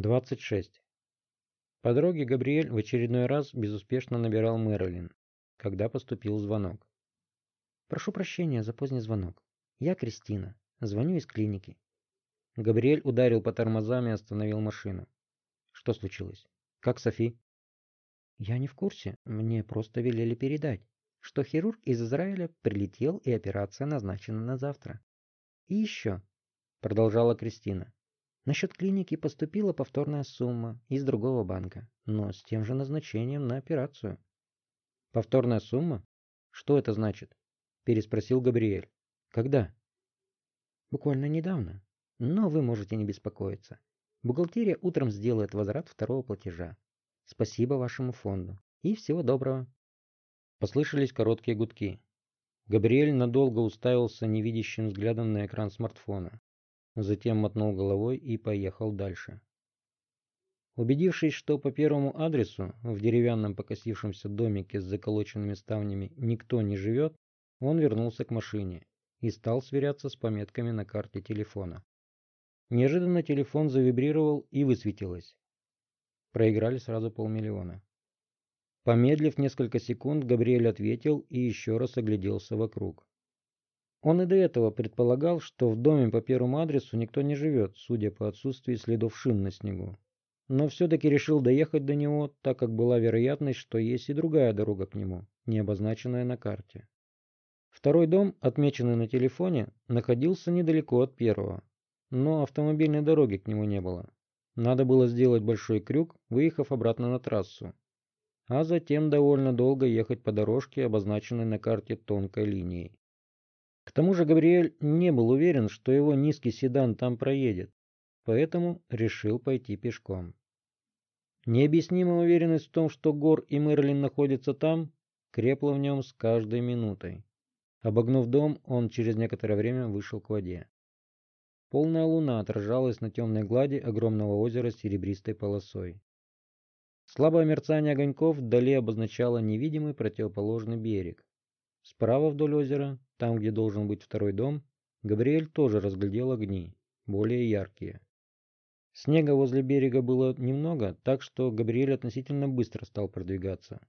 26. По дороге Габриэль в очередной раз безуспешно набирал Мэрилин, когда поступил звонок. «Прошу прощения за поздний звонок. Я Кристина. Звоню из клиники». Габриэль ударил по тормозам и остановил машину. «Что случилось? Как Софи?» «Я не в курсе. Мне просто велели передать, что хирург из Израиля прилетел и операция назначена на завтра. И еще», — продолжала Кристина, Насчет клиники поступила повторная сумма из другого банка, но с тем же назначением на операцию. Повторная сумма? Что это значит? Переспросил Габриэль. Когда? Буквально недавно. Но вы можете не беспокоиться. Бухгалтерия утром сделает возврат второго платежа. Спасибо вашему фонду. И всего доброго. Послышались короткие гудки. Габриэль надолго уставился невидящим взглядом на экран смартфона затем мотнул головой и поехал дальше. Убедившись, что по первому адресу в деревянном покосившемся домике с заколоченными ставнями никто не живет, он вернулся к машине и стал сверяться с пометками на карте телефона. Неожиданно телефон завибрировал и высветилось. Проиграли сразу полмиллиона. Помедлив несколько секунд, Габриэль ответил и еще раз огляделся вокруг. Он и до этого предполагал, что в доме по первому адресу никто не живет, судя по отсутствию следов шин на снегу. Но все-таки решил доехать до него, так как была вероятность, что есть и другая дорога к нему, не обозначенная на карте. Второй дом, отмеченный на телефоне, находился недалеко от первого, но автомобильной дороги к нему не было. Надо было сделать большой крюк, выехав обратно на трассу, а затем довольно долго ехать по дорожке, обозначенной на карте тонкой линией. К тому же Габриэль не был уверен, что его низкий седан там проедет, поэтому решил пойти пешком. Необъяснимая уверенность в том, что Гор и Мерлин находятся там, крепла в нем с каждой минутой. Обогнув дом, он через некоторое время вышел к воде. Полная луна отражалась на темной глади огромного озера серебристой полосой. Слабое мерцание огоньков вдали обозначало невидимый противоположный берег. Справа вдоль озера там, где должен быть второй дом, Габриэль тоже разглядел огни, более яркие. Снега возле берега было немного, так что Габриэль относительно быстро стал продвигаться.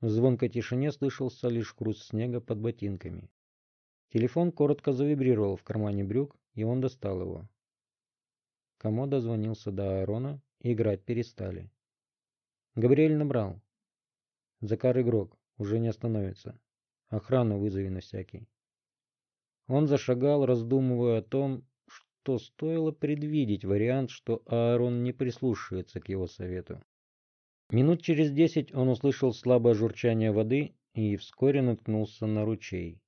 В звонкой тишине слышался лишь хруст снега под ботинками. Телефон коротко завибрировал в кармане брюк, и он достал его. Кому дозвонился до Аарона, играть перестали. Габриэль набрал. Закар игрок, уже не остановится. Охрану вызови на всякий. Он зашагал, раздумывая о том, что стоило предвидеть вариант, что Аарон не прислушается к его совету. Минут через десять он услышал слабое журчание воды и вскоре наткнулся на ручей.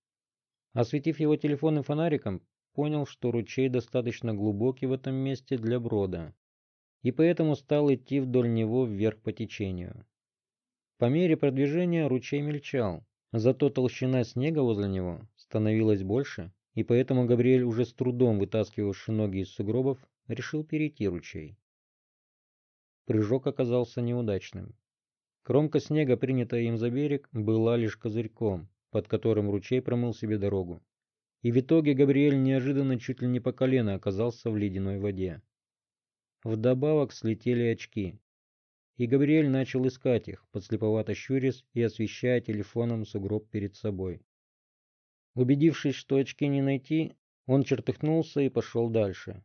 Осветив его телефонным фонариком, понял, что ручей достаточно глубокий в этом месте для брода, и поэтому стал идти вдоль него вверх по течению. По мере продвижения ручей мельчал, зато толщина снега возле него становилось больше, и поэтому Габриэль, уже с трудом вытаскивавший ноги из сугробов, решил перейти ручей. Прыжок оказался неудачным. Кромка снега, принятая им за берег, была лишь козырьком, под которым ручей промыл себе дорогу. И в итоге Габриэль неожиданно чуть ли не по колено оказался в ледяной воде. Вдобавок слетели очки. И Габриэль начал искать их, подслеповато щурясь и освещая телефоном сугроб перед собой. Убедившись, что очки не найти, он чертыхнулся и пошел дальше.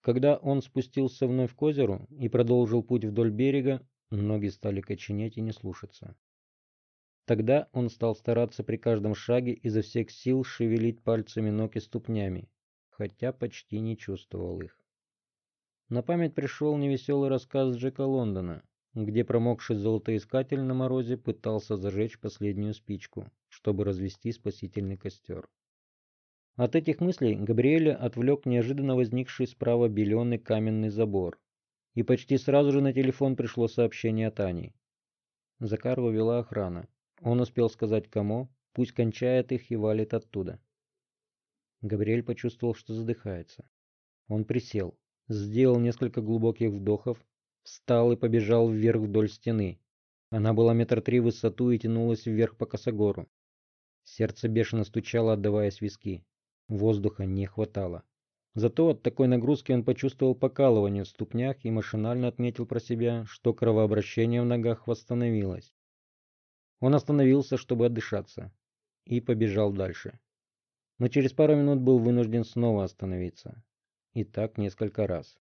Когда он спустился вновь к озеру и продолжил путь вдоль берега, ноги стали коченеть и не слушаться. Тогда он стал стараться при каждом шаге изо всех сил шевелить пальцами ног и ступнями, хотя почти не чувствовал их. На память пришел невеселый рассказ Джека Лондона, где промокший золотоискатель на морозе пытался зажечь последнюю спичку, чтобы развести спасительный костер. От этих мыслей Габриэля отвлек неожиданно возникший справа беленый каменный забор, и почти сразу же на телефон пришло сообщение от Ани. Закарова вела охрана. Он успел сказать кому, пусть кончает их и валит оттуда. Габриэль почувствовал, что задыхается. Он присел, сделал несколько глубоких вдохов Встал и побежал вверх вдоль стены. Она была метр три в высоту и тянулась вверх по косогору. Сердце бешено стучало, отдаваясь виски. Воздуха не хватало. Зато от такой нагрузки он почувствовал покалывание в ступнях и машинально отметил про себя, что кровообращение в ногах восстановилось. Он остановился, чтобы отдышаться, и побежал дальше. Но через пару минут был вынужден снова остановиться. И так несколько раз.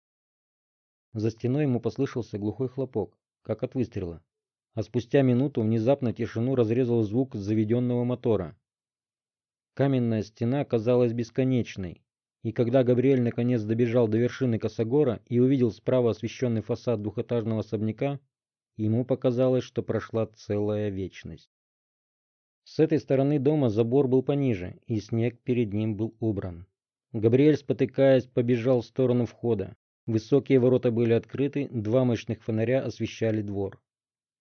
За стеной ему послышался глухой хлопок, как от выстрела. А спустя минуту внезапно тишину разрезал звук заведенного мотора. Каменная стена казалась бесконечной, и когда Габриэль наконец добежал до вершины Косогора и увидел справа освещенный фасад двухэтажного особняка, ему показалось, что прошла целая вечность. С этой стороны дома забор был пониже, и снег перед ним был убран. Габриэль, спотыкаясь, побежал в сторону входа. Высокие ворота были открыты, два мощных фонаря освещали двор.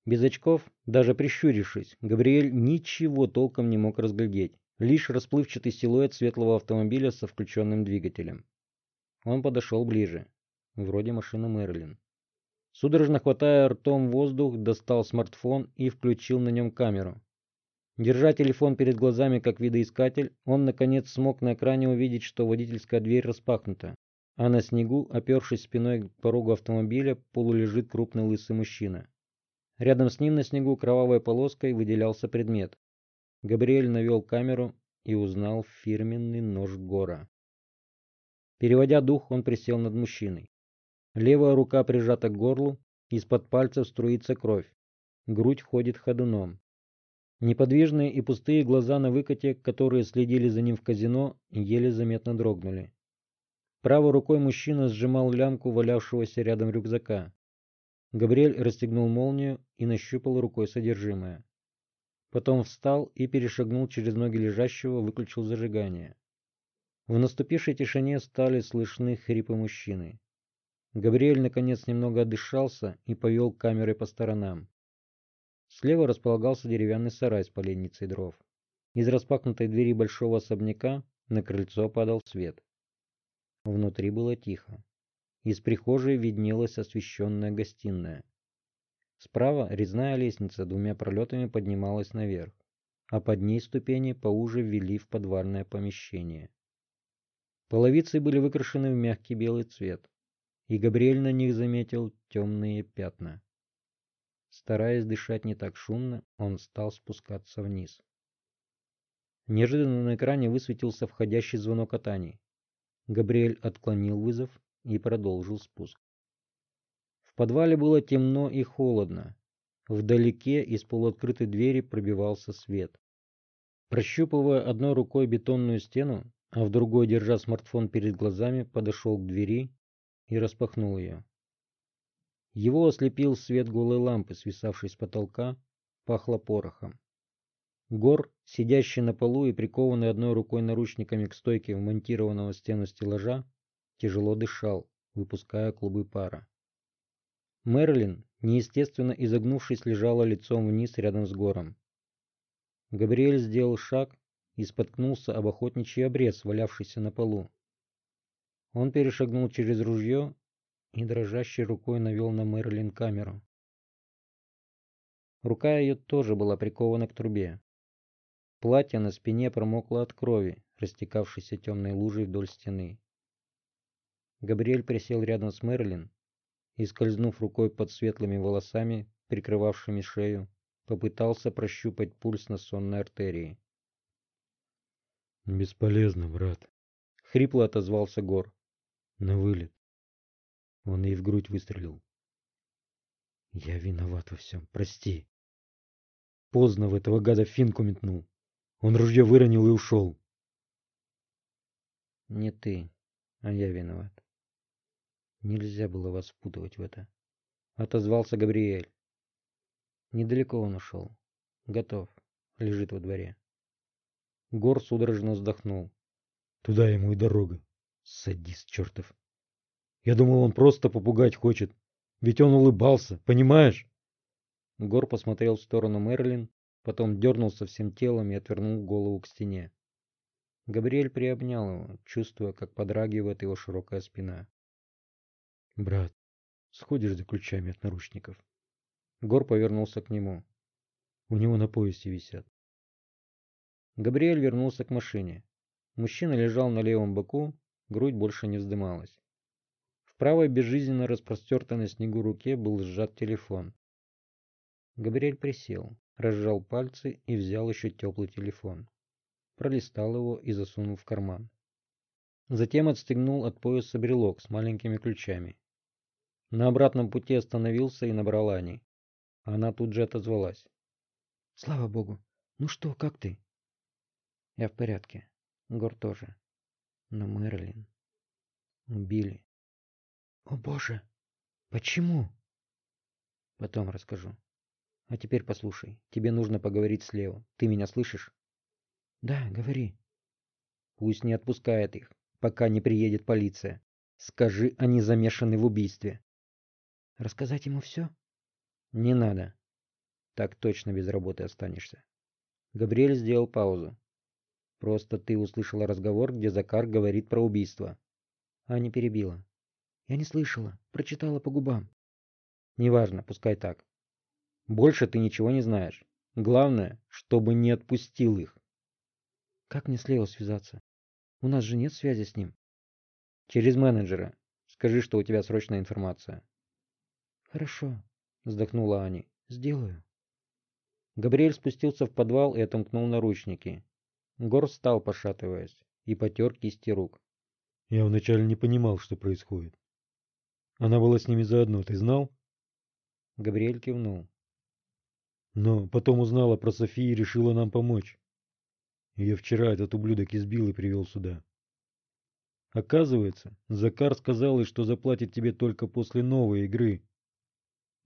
Без очков, даже прищурившись, Габриэль ничего толком не мог разглядеть лишь расплывчатый силуэт светлого автомобиля со включенным двигателем. Он подошел ближе. Вроде машина Мерлин. Судорожно хватая ртом воздух, достал смартфон и включил на нем камеру. Держа телефон перед глазами как видоискатель, он наконец смог на экране увидеть, что водительская дверь распахнута, а на снегу, опершись спиной к порогу автомобиля, полулежит крупный лысый мужчина. Рядом с ним на снегу кровавой полоской выделялся предмет. Габриэль навел камеру и узнал фирменный нож Гора. Переводя дух, он присел над мужчиной. Левая рука прижата к горлу, из-под пальцев струится кровь. Грудь ходит ходуном. Неподвижные и пустые глаза на выкате, которые следили за ним в казино, еле заметно дрогнули. Правой рукой мужчина сжимал лямку валявшегося рядом рюкзака. Габриэль расстегнул молнию и нащупал рукой содержимое. Потом встал и перешагнул через ноги лежащего, выключил зажигание. В наступившей тишине стали слышны хрипы мужчины. Габриэль наконец немного отдышался и повел камерой по сторонам. Слева располагался деревянный сарай с поленницей дров. Из распахнутой двери большого особняка на крыльцо падал свет. Внутри было тихо. Из прихожей виднелась освещенная гостиная. Справа резная лестница двумя пролетами поднималась наверх, а под ней ступени поуже ввели в подвальное помещение. Половицы были выкрашены в мягкий белый цвет, и Габриэль на них заметил темные пятна. Стараясь дышать не так шумно, он стал спускаться вниз. Неожиданно на экране высветился входящий звонок от Ани. Габриэль отклонил вызов и продолжил спуск подвале было темно и холодно. Вдалеке из полуоткрытой двери пробивался свет. Прощупывая одной рукой бетонную стену, а в другой, держа смартфон перед глазами, подошел к двери и распахнул ее. Его ослепил свет голой лампы, свисавшей с потолка, пахло порохом. Гор, сидящий на полу и прикованный одной рукой наручниками к стойке вмонтированного в стену стеллажа, тяжело дышал, выпуская клубы пара. Мерлин, неестественно изогнувшись, лежала лицом вниз рядом с гором. Габриэль сделал шаг и споткнулся об охотничий обрез, валявшийся на полу. Он перешагнул через ружье и дрожащей рукой навел на Мерлин камеру. Рука ее тоже была прикована к трубе. Платье на спине промокло от крови, растекавшейся темной лужей вдоль стены. Габриэль присел рядом с Мерлин и, скользнув рукой под светлыми волосами, прикрывавшими шею, попытался прощупать пульс на сонной артерии. «Бесполезно, брат», — хрипло отозвался Гор. «На вылет». Он ей в грудь выстрелил. «Я виноват во всем, прости». Поздно в этого гада финку метнул. Он ружье выронил и ушел. «Не ты, а я виноват», Нельзя было вас впутывать в это. Отозвался Габриэль. Недалеко он ушел. Готов. Лежит во дворе. Гор судорожно вздохнул. Туда ему и дорога. Садист чертов. Я думал, он просто попугать хочет. Ведь он улыбался, понимаешь? Гор посмотрел в сторону Мерлин, потом дернулся всем телом и отвернул голову к стене. Габриэль приобнял его, чувствуя, как подрагивает его широкая спина. Брат, сходишь за ключами от наручников? Гор повернулся к нему. У него на поясе висят. Габриэль вернулся к машине. Мужчина лежал на левом боку, грудь больше не вздымалась. Правой безжизненно распростертой на снегу руке был сжат телефон. Габриэль присел, разжал пальцы и взял еще теплый телефон. Пролистал его и засунул в карман. Затем отстегнул от пояса брелок с маленькими ключами. На обратном пути остановился и набрал Ани. Она тут же отозвалась. «Слава богу! Ну что, как ты?» «Я в порядке. Гор тоже. Но Мэрилин убили». «О боже! Почему?» «Потом расскажу. А теперь послушай. Тебе нужно поговорить с Лео. Ты меня слышишь?» «Да, говори». «Пусть не отпускает их пока не приедет полиция. Скажи, они замешаны в убийстве. Рассказать ему все? Не надо. Так точно без работы останешься. Габриэль сделал паузу. Просто ты услышала разговор, где Закар говорит про убийство. Аня перебила. Я не слышала, прочитала по губам. Неважно, пускай так. Больше ты ничего не знаешь. Главное, чтобы не отпустил их. Как мне с Лео связаться? У нас же нет связи с ним. Через менеджера. Скажи, что у тебя срочная информация. Хорошо, вздохнула Аня. Сделаю. Габриэль спустился в подвал и отомкнул наручники. Гор встал, пошатываясь, и потер кисти рук. Я вначале не понимал, что происходит. Она была с ними заодно, ты знал? Габриэль кивнул. Но потом узнала про Софию и решила нам помочь. Ее вчера этот ублюдок избил и привел сюда. Оказывается, Закар сказал ей, что заплатит тебе только после новой игры.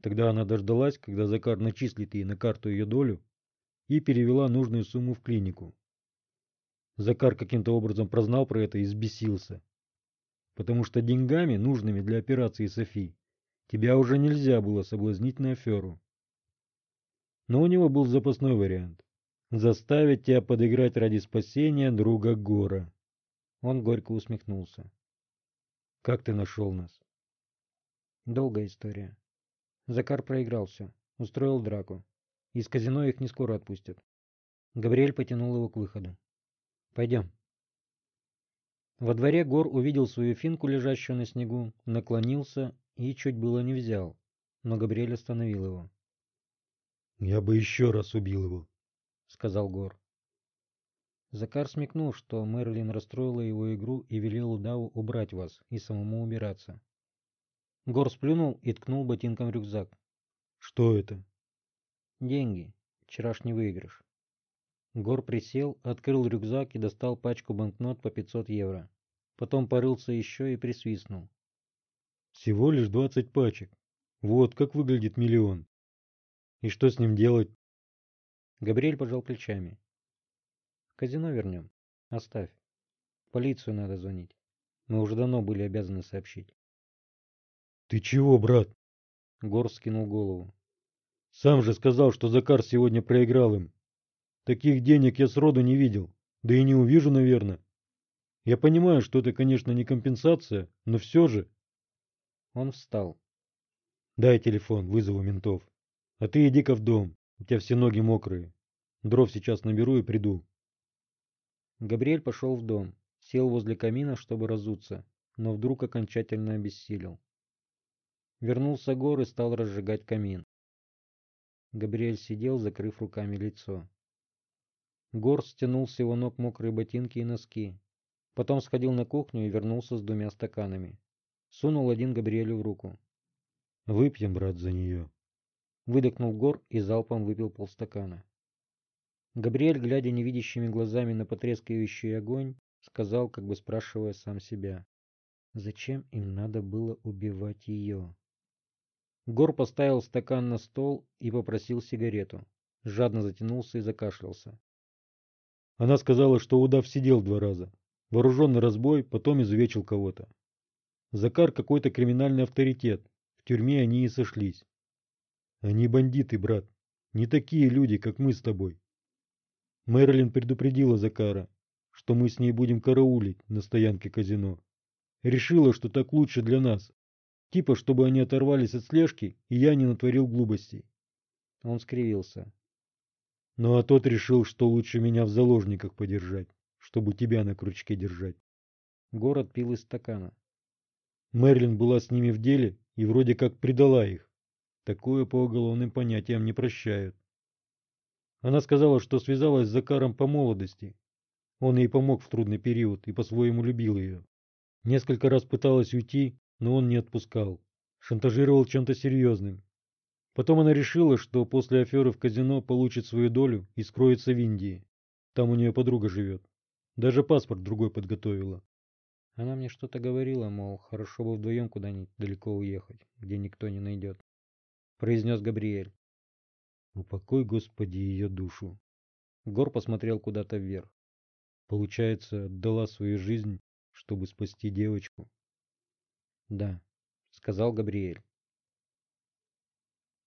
Тогда она дождалась, когда Закар начислит ей на карту ее долю и перевела нужную сумму в клинику. Закар каким-то образом прознал про это и взбесился. Потому что деньгами, нужными для операции Софи, тебя уже нельзя было соблазнить на аферу. Но у него был запасной вариант заставить тебя подыграть ради спасения друга Гора. Он горько усмехнулся. Как ты нашел нас? Долгая история. Закар проиграл все, устроил драку. Из казино их не скоро отпустят. Габриэль потянул его к выходу. Пойдем. Во дворе Гор увидел свою финку, лежащую на снегу, наклонился и чуть было не взял, но Габриэль остановил его. Я бы еще раз убил его, сказал Гор. Закар смекнул, что Мерлин расстроила его игру и велел удаву убрать вас и самому убираться. Гор сплюнул и ткнул ботинком рюкзак. Что это? Деньги. Вчерашний выигрыш. Гор присел, открыл рюкзак и достал пачку банкнот по 500 евро. Потом порылся еще и присвистнул. Всего лишь 20 пачек. Вот как выглядит миллион. И что с ним делать? Габриэль пожал плечами. казино вернем. Оставь. полицию надо звонить. Мы уже давно были обязаны сообщить. Ты чего, брат? Гор скинул голову. Сам же сказал, что Закар сегодня проиграл им. Таких денег я сроду не видел. Да и не увижу, наверное. Я понимаю, что это, конечно, не компенсация, но все же. Он встал. Дай телефон, вызову ментов. А ты иди-ка в дом. У тебя все ноги мокрые. Дров сейчас наберу и приду. Габриэль пошел в дом, сел возле камина, чтобы разуться, но вдруг окончательно обессилел. Вернулся Гор и стал разжигать камин. Габриэль сидел, закрыв руками лицо. Гор стянул с его ног мокрые ботинки и носки. Потом сходил на кухню и вернулся с двумя стаканами. Сунул один Габриэлю в руку. «Выпьем, брат, за нее», Выдохнул Гор и залпом выпил полстакана. Габриэль, глядя невидящими глазами на потрескивающий огонь, сказал, как бы спрашивая сам себя. Зачем им надо было убивать ее? Гор поставил стакан на стол и попросил сигарету. Жадно затянулся и закашлялся. Она сказала, что удав сидел два раза. Вооруженный разбой, потом изувечил кого-то. Закар какой-то криминальный авторитет. В тюрьме они и сошлись. Они бандиты, брат. Не такие люди, как мы с тобой. Мэрилин предупредила Закара, что мы с ней будем караулить на стоянке казино. Решила, что так лучше для нас. Типа, чтобы они оторвались от слежки, и я не натворил глупостей. Он скривился. Ну а тот решил, что лучше меня в заложниках подержать, чтобы тебя на крючке держать. Город пил из стакана. Мерлин была с ними в деле и вроде как предала их. Такое по уголовным понятиям не прощают. Она сказала, что связалась с Закаром по молодости. Он ей помог в трудный период и по-своему любил ее. Несколько раз пыталась уйти, но он не отпускал. Шантажировал чем-то серьезным. Потом она решила, что после аферы в казино получит свою долю и скроется в Индии. Там у нее подруга живет. Даже паспорт другой подготовила. Она мне что-то говорила, мол, хорошо бы вдвоем куда-нибудь далеко уехать, где никто не найдет. Произнес Габриэль. Упокой, Господи, ее душу. Гор посмотрел куда-то вверх. Получается, отдала свою жизнь, чтобы спасти девочку. Да, сказал Габриэль.